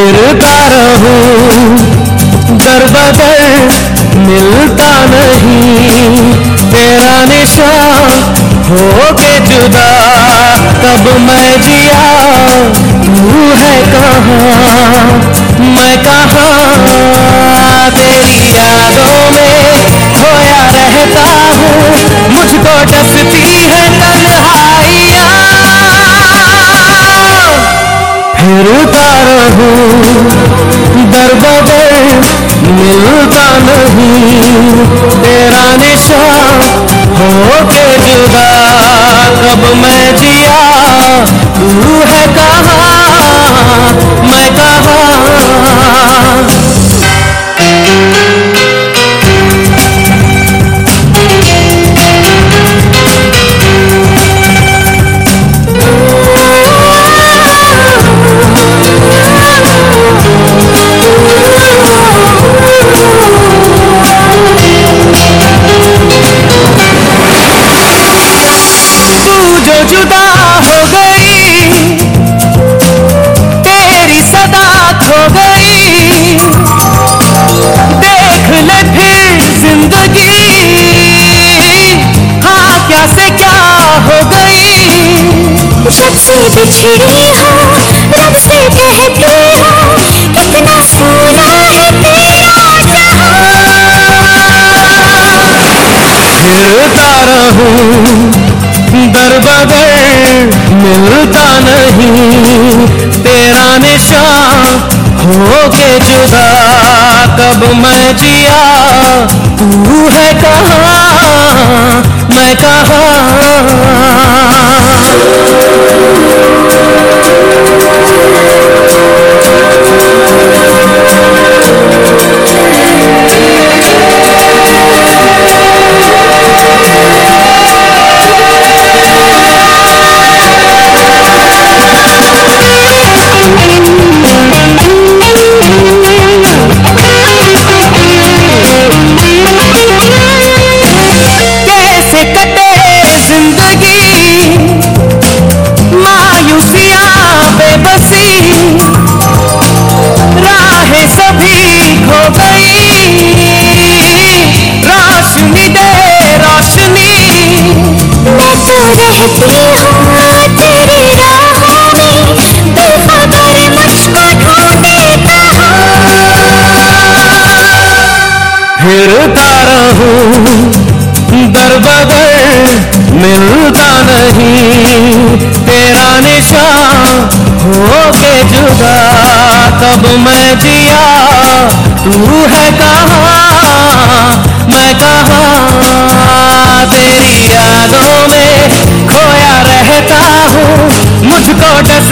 फिरता रहूँ दर बदर मिलता नहीं। तेरा निशान हो के जुदा, कब मैं जिया, तू है कहाँ? मैं कहाँ? तेरी यादों में खोया रहता हूँ, मुझको डसती फिरता रहूँ दर बदर मिलता नहीं। तेरा निशान हो के जुदा कब मैं जिया, तू है कहाँ? क्या से क्या हो गई? जब से बिछड़ी हो रब से कहती हो कितना सोना है तेरा फिरता रहूँ दर बदर मिलता नहीं। तेरा निशान हो के जुदा कब मैं जिया तू है कहाँ? कहाँ रहती हूँ तेरी राहों में बेखबर मुझको फिरता रहूँ दर बदर मिलता नहीं तेरा निशान हो के जुदा कब मैं जिया तू है कहा मैं कहा तेरी What is